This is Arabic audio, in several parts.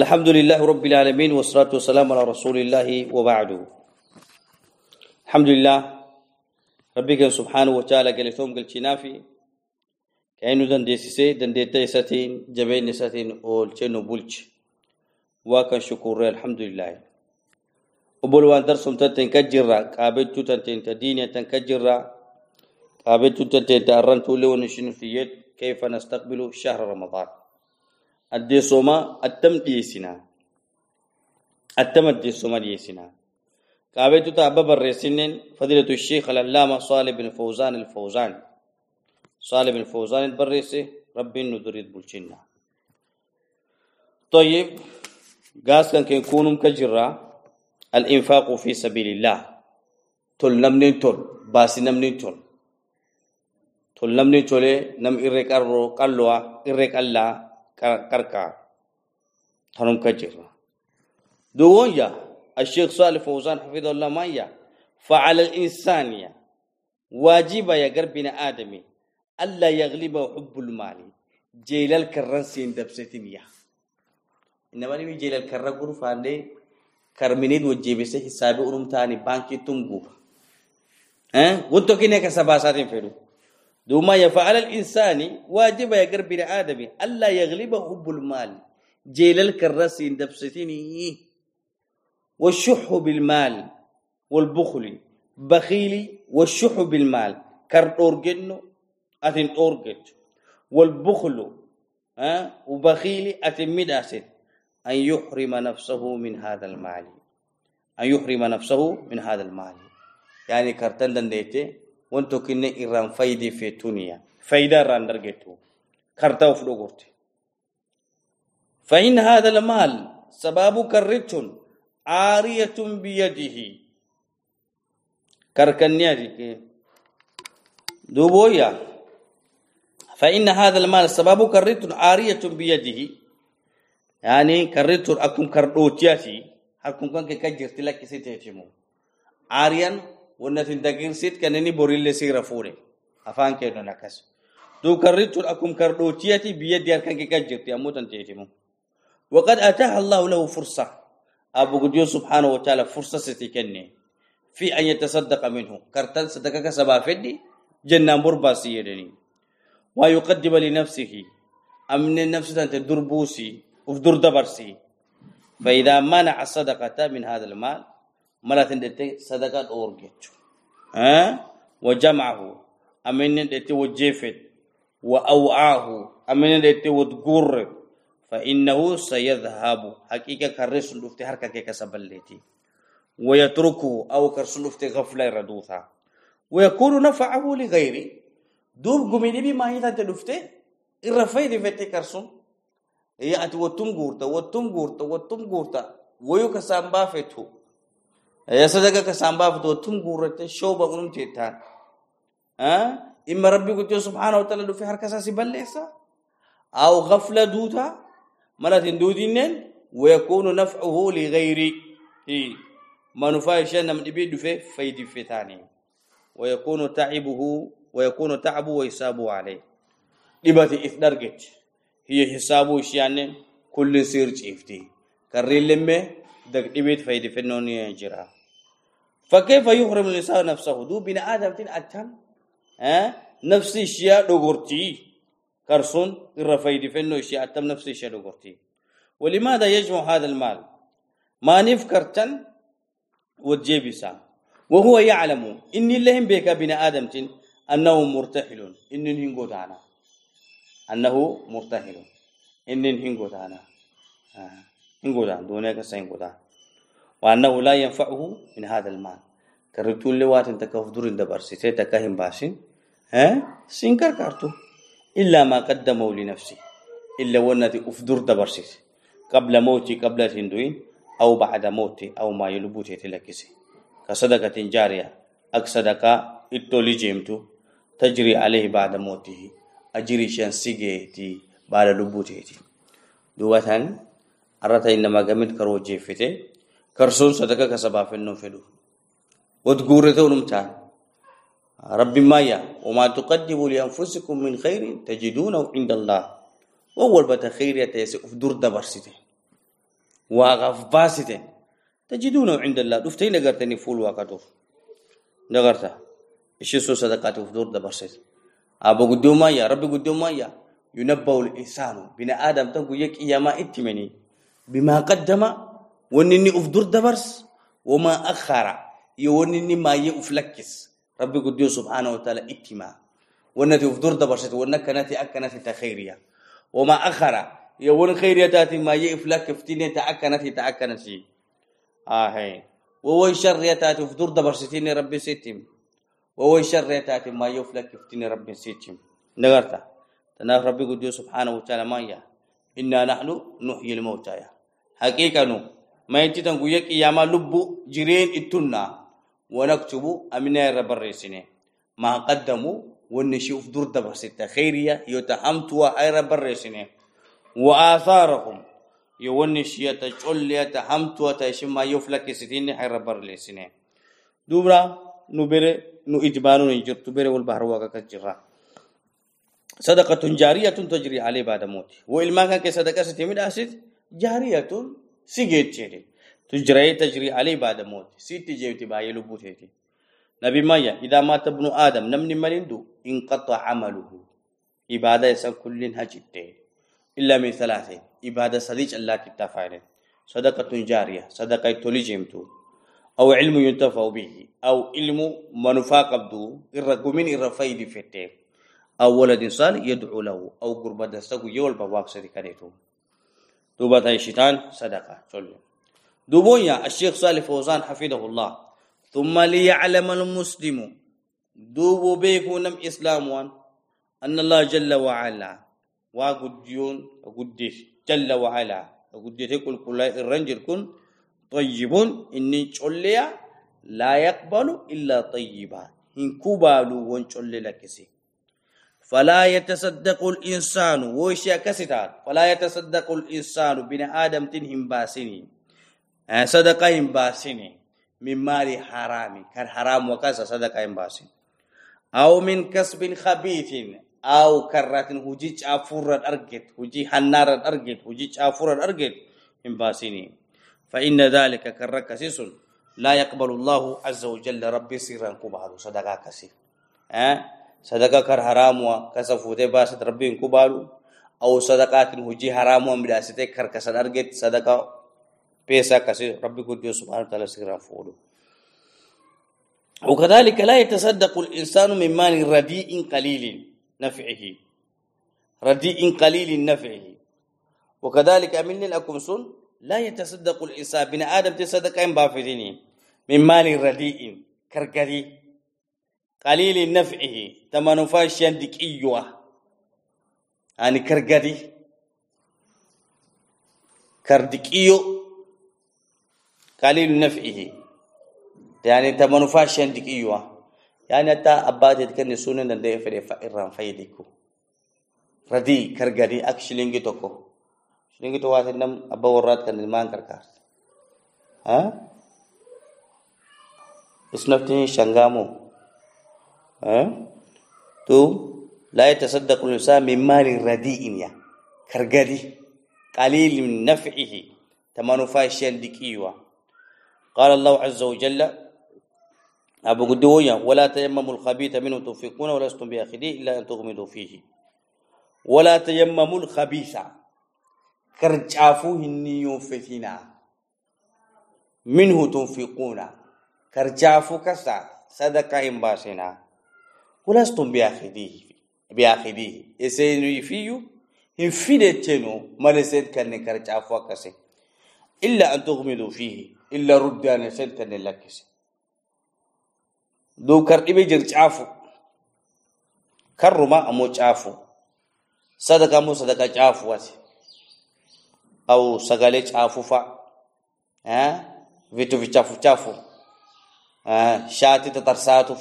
الحمد لله رب العالمين والصلاة والسلام على رسول الله وبعد الحمد لله ربك سبحانه وتعالى قال ثوم قال شنافي كأنه دن ديسيسي دن ديتا يساتين جبين يساتين أول شنو بولش واكن شكور الحمد لله أبول وان درسهم تنتين كجرة قابلتو تنتين تدينيا تنكجرة قابلتو تنتين تأرنتو لون شنو في يد كيف نستقبل شهر رمضان الديسوما التم ديسنا التم الديسوما ديسنا قابلتو تأبب الرسنين فضيلة الشيخ العلامة صالح بن فوزان الفوزان. صالح بن فوزان البريسي ربي ندريد بلشنا طيب قاس كان كونم كجرا الإنفاق في سبيل الله. تل نمنين تل باسي نمنين تل تل نمنين تل نم إرق أرو قلوا إرق الله كركا تنم كجرا دوون يا الشيخ صالح فوزان حفظه الله ما يا فعلى الإنسان واجب يا قربنا آدمي ألا يغلبه حب المال. جيل الكرنسين دبستين يا. إنما نبي جيل الكرة غرفة عندي كرمينيد وجيبسة حسابي أرم تاني بانكي تنقو ها؟ وانتو كينيك سباساتين فيرو. دوما يفعل الإنسان واجب يا قرب آدم. ألا يغلبه حب المال. جيل الكرسين دبستين والشح بالمال والبخل. بخيلي والشح بالمال. كردورجنو أتن أورجت والبخل ها وبخيلي أتن مداسن. أن يحرم نفسه من هذا المال. أن يحرم نفسه من هذا المال. يعني كرتن دنديتي وانتو كني إيران فايدي في تونيا فايدة راندرجتو كرتا وفلوغورتي فإن هذا المال سباب كرت عارية بيده كركنيا دوبويا فإن هذا المال سباب كرت عارية بيده يعني كررت أكم كردوتياتي أكم كان كجرت لك سيتهتمو عاريان ونتن دقين سيت كانني بوريل سيرا فوري أفان كينو نكس دو كررت أكم كردوتياتي بيد يار كان كجرت أموت تهتمو وقد أتاها الله له فرصة أبو قديو سبحانه وتعالى فرصة ستكني في أن يتصدق منه كرتل صدقك سبا فدي جنة مربا سيدني ويقدم لنفسه أمن النفس أنت دربوسي وفدور دبرسي فإذا منع الصدقة من هذا المال ملا تندتي صدقة أورجت ها؟ وجمعه. أمن دتي وجفت وأوعاه. أمن دتي وتقر. فإنه سيذهب. حقيقة كرس لفتي حركة كسبلتي ويتركه أو كرس لفتي غفلة ردوثا ويكون نفعه لغيره دوب قميني بما هي تلفته الرفيد فتي كرسون. هي أنت وتم غورتا وتم غورتا وتم غورتا ويو كسامبا فتو صدقة كسامبا فتو وتم غورتا شو بقولم تيتان ها إما ربي قلت سبحانه وتعالى في حركة ساسي بلسا أو غفلة دوتا ملا تندودين ويكون نفعه لغيري هي ما نفايش نم دبي دفه فيدي فتاني ويكون تعبه ويكون تعبه ويسابه عليه دبتي إثدرجت هي حسابه شيانه كل سير شيفتي كرين لمه دك دبيت فايدة فنوني جرا فكيف يحرم الإنسان نفسه؟ دو بنا آدم تين أتم ها؟ نفسي شيا دوغورتي كرسون الرفايد فنو شيا أتم نفسي شيا دوغورتي ولماذا يجمع هذا المال؟ ما نفكرتن وتجيبسا وهو يعلم إن لهم بك بنا آدم تين أنه مرتحل إن هنقو دانا. أنه مرتحل دانا. هنقو دانا. دونك سينقو وأنه لا ينفعه من هذا المال. كرتون لوات انت كفدور دبرسي تكهم باسين ها؟ سينكر كارتو. إلا ما قدموا لنفسه. إلا ونتي أفدور دبرسي قبل موتي قبل تندوين أو بعد موتي أو ما يلبوتي تلكسي كصدقة جارية. أك صدقة إتولي جيمتو تجري عليه بعد موته. أجري شان سيجيتي بعد لبوتي دواتان أرتا إنما قمت كرو جيفتي كرسون صدقة كسبا فنو فدو وتقورته نمتان رب ما يا وما تقدموا لأنفسكم من خير تجدونه عند الله وأول بتا خير يتيسي أفدور دبرسيته واغف باسته تجدونه عند الله دفتين نغرتني فول واقتوف نغرتا إيش سو صدقات وفدور دبرسيت ابو قدوما يا ربي قدوما يا ينبأ الانسان بنا آدم تنكو يك ياما اتمني بما قدم ونني افدور دبرس وما أخر. يونني ما يفلكس ربي قدو سبحانه وتعالى إتما. ونتي افدور دبرسيت ونكنتي اكنتي تخيريا. وما أخر. يون خيريا تاتي ما يفلك فتيني تاكنتي تاكنتي آه هي ووي شر يتاتي في دور دبرستيني ربي سيتم. ووي شر يتاتي ما يفلك فتيني ربي سيتم. نغرتا. تناف ربي قد سبحانه وتعالى ما يا إنا نحن نحيي الموتى. يا حقيقة نو. ينتي يك ياما لب جرين اتنا ونكتب أمنا رب الرسنين ما قدموا ونشوف دور دبرستة خيرية يتحمتوا أي رب الرسنين وآثارهم يوني شيئة جولية همتو تشما يفلك ستين حير برلسنه دوبرا نبرة نو إجبانو نجر تبرة والبحر واقع كجرا صدقة جارية تجري عليه بعد موت وإلما كان كصدقة ستمد أسد جارية سيجت شيء تجري تجري عليه بعد موت سيت جيبتي باي لبوتي نبي مايا إذا مات ابن آدم نمني ملندو انقطع عمله إبادة يسا كل هجته إلا من ثلاثين إبادة صديق الله كتافين صدقة جارية صدقة توليجيمتو أو علم ينتفع به أو علم منفاق قبدو إرقمين إرفايد فتة أو ولد صالح يدعو له أو قربة دستو يول بواق صدقة دوبة الشيطان صدقة. دوبويا الشيخ صالح فوزان حفظه الله. ثم ليعلم المسلم. دوبو بيكو نم إسلام أن الله جل وعلا. وقديون وقديش جل وعلا. وقديش كل كل الرنجر كن طيب إني تشوليا لا يقبل إلا طيبا إن كوبالو ونشولي لكسي فلا يتصدق الإنسان وشيا كسيتات فلا يتصدق الإنسان بين آدم تنهم باسيني. آه، صدقهم باسيني. من مال حرامي كان حرام وكذا صدقهم باسيني. أو من كسب خبيث أو كرات هجي أفورا أرجت هجي حنار أرجت هجي أفورا أرجت من باسيني. فإن ذلك كرك سيسون لا يقبل الله عز وجل ربي سيرا كبالو صدقا كسي أه؟ صدقا كر حرام وكسفوته باسد ربي كبالو أو صدقات هجي حرام ومداسته كر كسد أرجت صدقا بيسا كسي ربي كديو سبحانه وتعالى سيرا فولو وكذلك لا يتصدق الإنسان من مال رديء قليل نفعه رديء قليل نفعه وكذلك من لكم سن لا يتصدق الإنسان بن آدم تصدق أن بافريني من مال رديء كركري قليل نفعه. تمن فاشيان ديك إيوه. يعني كركري كردكيو قليل نفعه. يعني تمن فاشيان ديك إيوه. يعني تا أبادي تكني سونن دندي فري فإرام فايديكو. ردي كرغدي أك شلينجي توكو. شلينجي تو واسه نم أبا ورات كان المان تو لا يتصدق الإنسان من مال رديء يا كرغدي قليل من نفعه. تمانو فاشين ديكيوا قال الله عز وجل أبو قدويا ولا تيمموا الخبيث منه تنفقون ولستم بآخذيه إلا أن تغمضوا فيه. ولا تيمموا الخبيث كرجافو هنيو فتنا منه ولستم بآخذيه بآخذيه إسينو فيو إن فيدتنو مالسيد كان كرجافو كسي إلا أن تغمضوا فيه إلا ردان كان لكسي dokar ɗiɓe jir cafu karruma amo cafu sadaka mo sadaka cafu wati aw sagale cafu fa eh vitu vichafu chafu eh shati ta tarsatu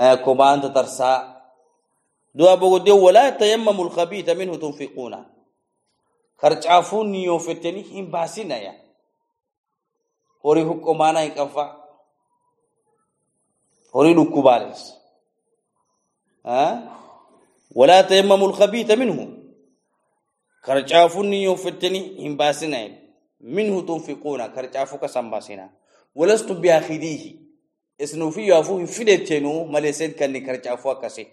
آه، كوبان ترسا. دو ابو دو ولا تيمم الخبيث منه تنفقون. خرج عفوني وفتني إن باسنا يا. اوري حكمانا يقفا اوري دكوبالس ها آه؟ ولا تيمم الخبيث منه. خرج عفوني وفتني إن باسنا منه تنفقون. خرج عفوك سمباسنا ولست بياخذيه اسنو في يافو فدتنو ملسن كان كرجافو كسي.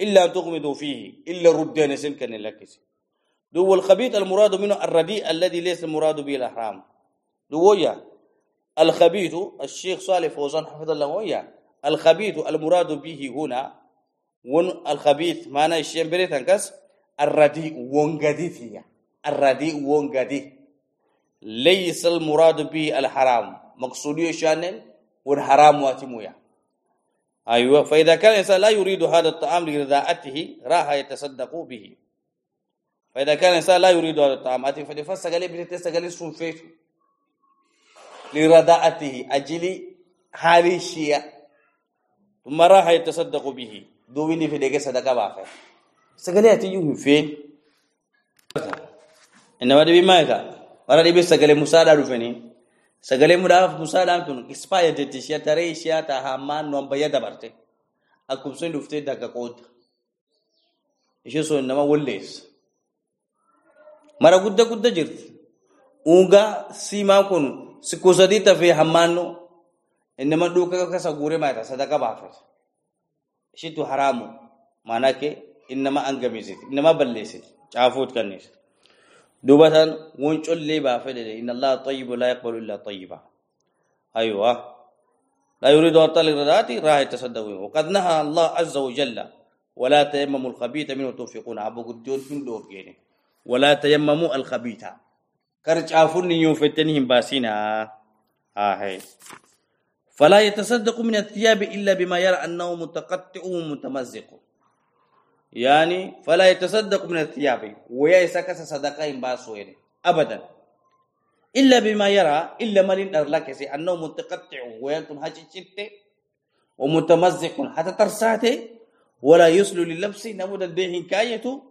إلا تغمدوا فيه إلا ردين سن كان لكسي دو الخبيث المراد منه الرديء الذي ليس المراد به الأحرام. دو يا الخبيث الشيخ صالح فوزان حفظ الله ويا. الخبيث المراد به هنا ون الخبيث معنى الشيء بريتنكس الرديء وونغدي الرديء وونغدي ليس المراد به الحرام. مقصودي شان والحرام واتمويا أيوة. فإذا كان الإنسان لا يريد هذا الطعام لرضاءته راح يتصدق به. فإذا كان الإنسان لا يريد هذا الطعام قال سنفيت لرضاءته أجلي حالي الشيء ثم راح يتصدق به. دوبني في دقيقة صدقة بافة. سقالي أتي يوم فين؟ إنما دبي ما يكا ورا دبي سقالي مساعدة رفني sagalee mudaaf musaadhaan tun ispaya jetti ishee taree ishee taa hammaan noon bayya dabarte akkubseen dhuftee dakka qoota ishee sun nama walleessa mara gudda gudda jirti ungaa siimaa kun sikkoo sadii tafee hammaanno innama dhuuka kasa guure maata sadaka baafate ishitu haraamu maanake innama angamisiiti innama balleessiti caafuut kanniisa دوبة ونشل لي بافدة إن الله طيب لا يقبل إلا طيبا أيوة لا يريد طلق ذاتي راح يتصدقون وقد نهى الله عز وجل ولا تيمموا الخبيث منه تنفقون أبو قدون دور جيني ولا تيمموا الخبيث كرج عفوني يوفتنهم باسينا آه فلا يتصدق من الثياب إلا بما يرى أنه متقطع متمزق يعني فلا يتصدق من الثياب. ويسكس صدقه باسو ابدا. إلا بما يرى إلا من ارلك أنه متقطع وينتم حججت ومتمزق حتى ترساته. ولا يسل للبس نمود الدين كايته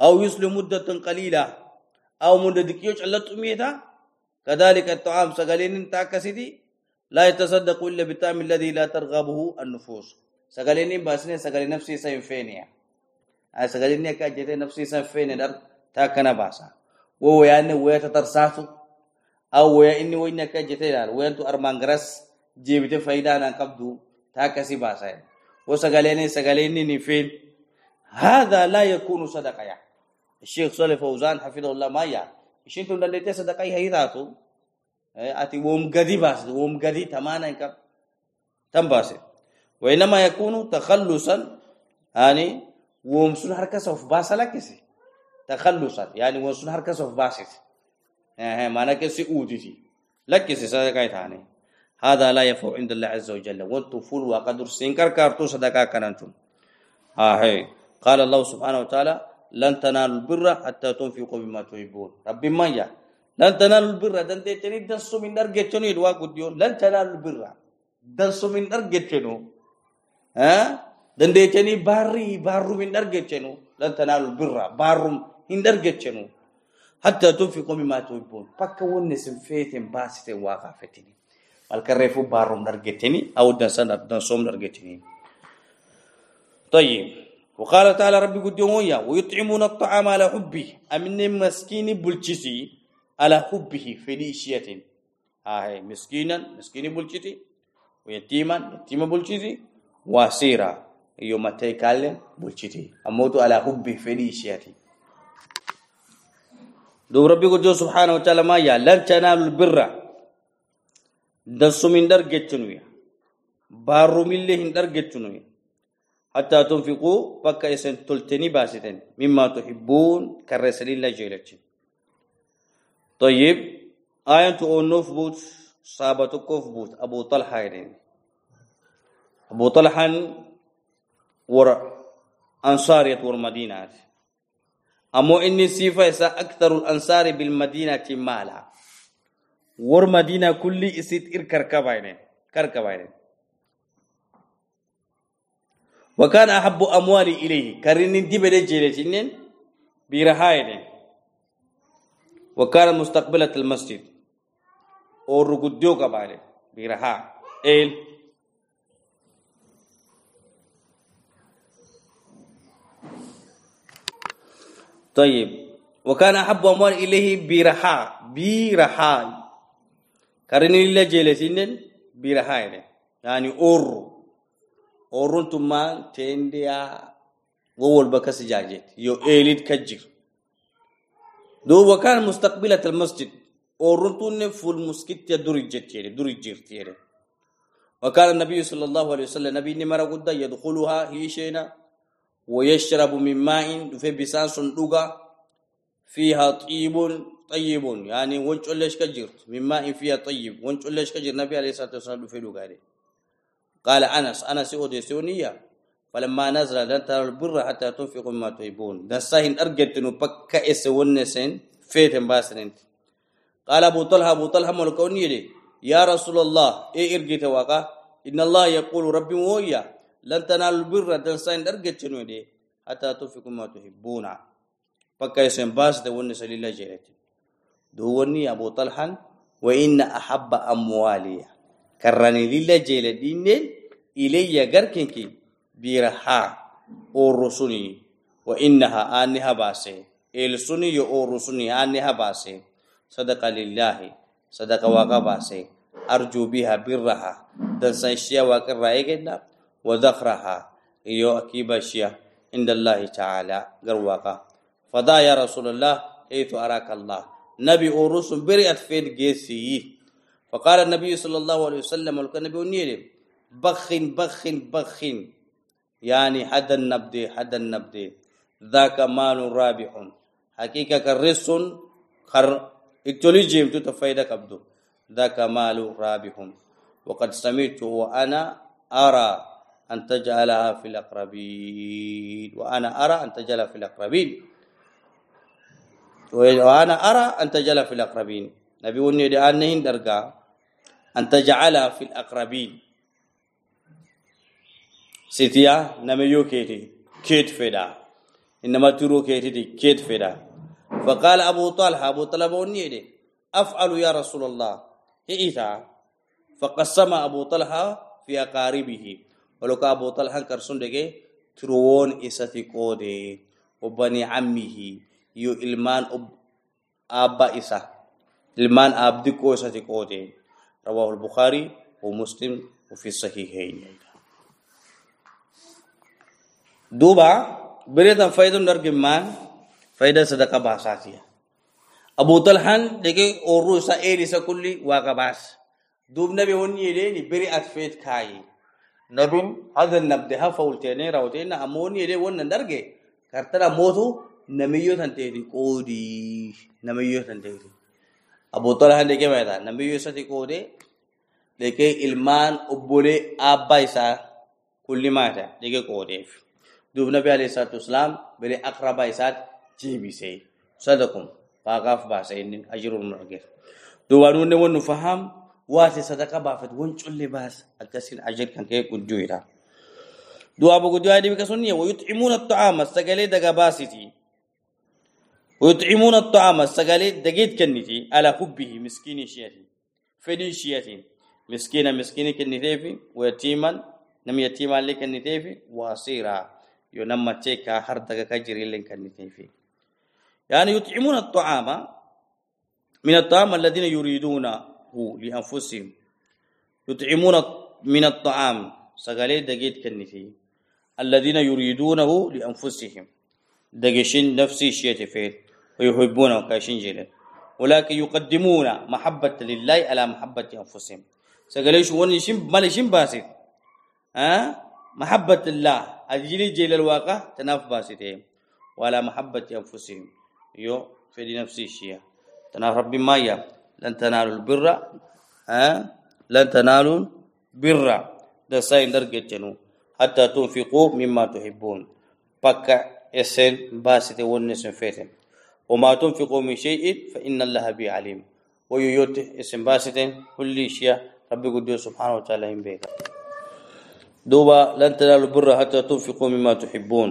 أو يسل مدة قليلة. أو مدة دكيوش اللطميتا كذلك الطعام سغلين تاكسدي لا يتصدق إلا بالطعام الذي لا ترغبه النفوس. سغلين باسنه سغلين نفسي سيفينيا asagalinni akka ajjete nafsi san feene dar ta kana baasa wo wayanne wayata tarsaatu aw waya inni wayni akka ajjete ilaal wayantu armaan garas jeebite faayidaa naan qabdu ta akkasi baasa wo sagaleni sagalenni ni feen هذا لا يكون صدقة يعني الشيخ صالح فوزان حفظه الله ما يا شنتم دلته صدقة هي ذاته اتي وم غدي باس وم غدي تمانا كم تم باس وانما يكون تخلصا يعني ومسون حركة سوف باس لكسي تخلصا يعني ومسون حركة سوف باسس آه معنى كسي أودتي لكسي صدقاء ثاني هذا لا يفو عند الله عز وجل والطفول وقدر سنكر كارتو صدقاء كننتم ها هي قال الله سبحانه وتعالى لن تنالوا البر حتى تنفقوا مما تحبون رب ما يا لن تنالوا البر دنت تني دسو من درجتني دوا قديون لن تنالوا البر دسو من درجتنو ها dandeechanii baarrii baarrum hin argachenu lan tanaalu birra baarrum hin argachenu hatta tunfiqu mimmaa tuhibbuun bakka wanni isin feeten baasiten waa kaafetini malkarreefu baarrum argateni aw dansan dansoom argateni طيب وقال تعالى ربي قد يوميا ويطعمون الطعام على حبه أمن مسكين بلشسي على حبه ديشية آه مسكينا مسكين بلشسي ويتيما يتيما بلشسي واسيرا iyo matta'e kaallee bulchiti ammootu alaa hubbi fedhii isheeti. Duub Rabbi guddoo subhaana wa taala maa yaalan tanaalu birra dansuum hin dargettunuya baarrumillee hin dargettunuya hattaa tunfiquu bakka isin toltanii baasitan mimmaa tuhibbuun karra isinillee jeelachin. Toyyib aayantu oonnoof buut saaba tokkoof buut abu Talhaa jedheen. Abuu Talhaan ور أنصارية والمدينة أمو إني سيفا إسا أكثر الأنصار بالمدينة مالا ور مدينة كل إسيت إر كركبين كركبين وكان أحب أموالي إليه كرين دي بدي جيلتين بيرهاين وكان مستقبلة المسجد اور رغديو كبالي بيرها إل طيب. وكان أحب أموال إليه برحاء برحاء. كارن إلا جيلسين برحاء. يعني أور. أورون تما تنديا. وول بكس جاجت. يو إيليد كجر دو وكان مستقبلة المسجد. أورون تون فول مسكت درجت يري درجت يري وكان النبي صلى الله عليه وسلم نبي نمر قد يدخلها هي شينا. ويشرب من ماء في بسان صندوقا فيها طيب طيب. يعني ونجلش كجرت؟ من ماء فيها طيب. ونجلش كجر النبي عليه الصلاة والسلام في لغاري قال أنس أنس يودي سونيا فلما نزل لن ترى البر حتى تنفقوا مما تحبون. دساهن أرجت نو بكا اس ونسن فيتن باسنت قال أبو طلحة أبو طلحة ملكوني يا رسول الله اي ارجت واقع إن الله يقول ربي ويا لن تنالوا البر دساهن ارجت نو دي حتى تنفقوا مما تحبون fakka isen baasite wonni salila jedhete duu wonni abu talhan wa inna ahabba amwaliya karrani lilla jeele dhinneen ilayya garkinki biira haa oorru suni wa innaha aanni ha baase el suni yo oorru suni aanni ha baase akiiba ishiya inda allahi taala gar waaqa فدا يا رسول الله حيث أراك الله. نبي أورس برئت فين جيسي. فقال النبي صلى الله عليه وسلم ولكن النبي ونيري بخن بخن بخن. يعني حد النبدي حد النبدي ذاك مال رابح. حقيقة كرس خر. اكتوليجيم تتفايدة كبدو. ذاك مال رابح. وقد سمعت وأنا أرى. أن تجعلها في الأقربين وأنا أرى أن تجعلها في الأقربين. وأنا أرى أن تجعل في الأقربين. نبي وني دي أنهن درجة. أن تجعل في الأقربين. سيتيا نميو كيتي. كيت فدا إنما ترو كيتي كيت فدا فقال أبو طلحة أبو طلحة وني دي أفعل يا رسول الله. هيئتا فقسم أبو طلحة في أقاربه. ولو أبو طلحة كرسون دي تروون إساتي كودي وبني عمه yo ilmaan abba isa ilmaan abdi ko isati qoote rawahu al-bukhari wa muslim wa fi sahihayn duba beretan faidan dargimman faida sadaka bahasatiya abu talhan dege oru sa eri sa kulli wa kabas dub nabi nabin hadan nabde ha faultene rawtena amoni yede wannan darge kartara motu namiyyo tanteeti qoodii namiyyo tanteeti abu talha dhaqee beektaa namiyyo isatti qoodee dhaqee ilmaan obbolee abbaa isaa kulli maata dhaqee qoodeef duub nabi alayhi salaatu wasalaam bere aqrabaa isaatti jiibisee sadaqum waaqaaf baasa inni ajiruu nu argeef duubaan wanni wannu faham sadaqa baafat wan colle baas akkasiin ajir kan ka'e gudduudha du'aa buguddaa adibi kasunniya wayux'imuuna ta'aama sagalee daga baasitii ويطعمون الطعام السقالي دقيت كنتي. على حبه مسكين شياتي. فدي شياتي. مسكينة مسكينة كنتيفي ويتيما نم يتيما اللي كنتيفي واسيرا. ينم تيكا هردك كجري اللي كنتيفي يعني يطعمون الطعام. من الطعام الذين يريدونه لأنفسهم. يطعمون من الطعام. سقالي دقيت كنتي الذين يريدونه لأنفسهم. دقشين نفسي شيء فيه ويحبونه كاشين جيلا ولكن يقدمون محبة لله على محبة أنفسهم. سقاليش وني شم مالي شم باسط ها؟ محبة الله. أجلي جيل الواقع تناف باسطهم وعلى محبة أنفسهم. يو في نفسي الشيء تناف ربي ما يا. لن تنالوا البر لن تنالوا بر ده ساين درجتنو حتى تنفقوا مما تحبون. بكا إسن باسطه ونسن فيتم وما تنفقوا من شيء فإن الله به عليم. ويوت اسم باسطين كل شيء ربي قدوس سبحانه وتعالى بيك. دوبا لن تنالوا البر حتى تنفقوا مما تحبون.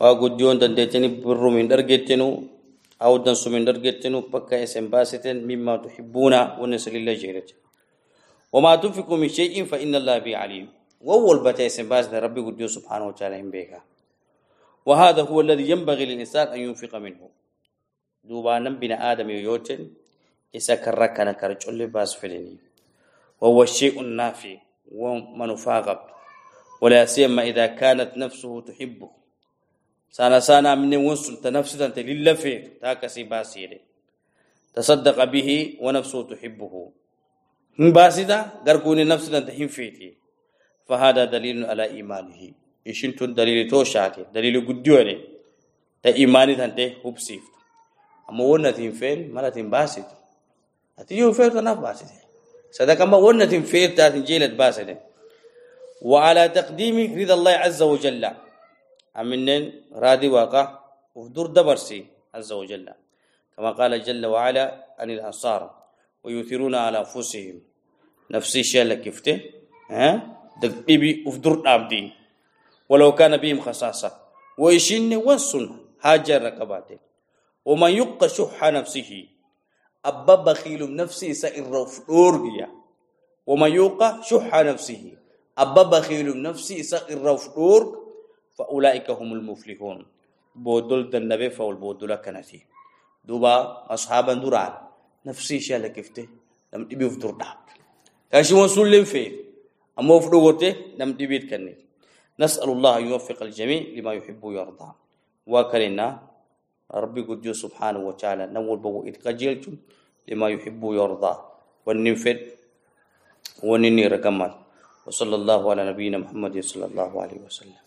وقديون تندتني بر من درجتنو أو دنس من درجتنو بكا اسم باسطين مما تحبون ونسل الله جيرت وما تنفقوا من شيء فإن الله به عليم. وأول بتا اسم باسط ربي قدوس سبحانه وتعالى بيك وهذا هو الذي ينبغي للإنسان أن ينفق منه. دوبانا بنا آدم يوتن إسا كركنا كرجل باس فلني. وهو الشيء النافع ومنفاغب ولا سيما إذا كانت نفسه تحبه. سانا سانا من ونسل تنفسا للفي تاكسي باسيري. تصدق به ونفسه تحبه. هم باسدا غرقوني نفسا تهم فيتي. فهذا دليل على إيمانه. إشنتون دليل توشاتي دليل قديوني. تا إيماني تنتي هبسيف أما ونا تنفين مالا تنباسد أتيجو فير تناف باسد صدق ما ونا تنفير تاتن جيلت باسد وعلى تقديم رضا الله عز وجل. أمنن رادي واقع وفدور دبرسي عز وجل. كما قال جل وعلا عن الأنصار ويثيرون على أنفسهم. نفسي شيء لكفته ها؟ دقيبي وفدور عبدي ولو كان بهم خصاصة. ويشن وصن هاجر ركباته ومن يق شح نفسه. أبا بخيل نفسي سائر رفضورجيا ومن يق شح نفسه. أبا بخيل نفسي سائر رفضورج فأولئك هم المفلحون. بودل النبي فول بودل كنتي دوبا أصحاب دران نفسي شال كفته لم تبي فطور داب كاشي وصول في أما فطورته لم تبي كني نسأل الله يوفق الجميع لما يحب ويرضى. وكلنا ربي قد سبحانه وتعالى نول بو إتقجلتم لما يحب ويرضى. والنفد ونني رقمان وصلى الله على نبينا محمد صلى الله عليه وسلم.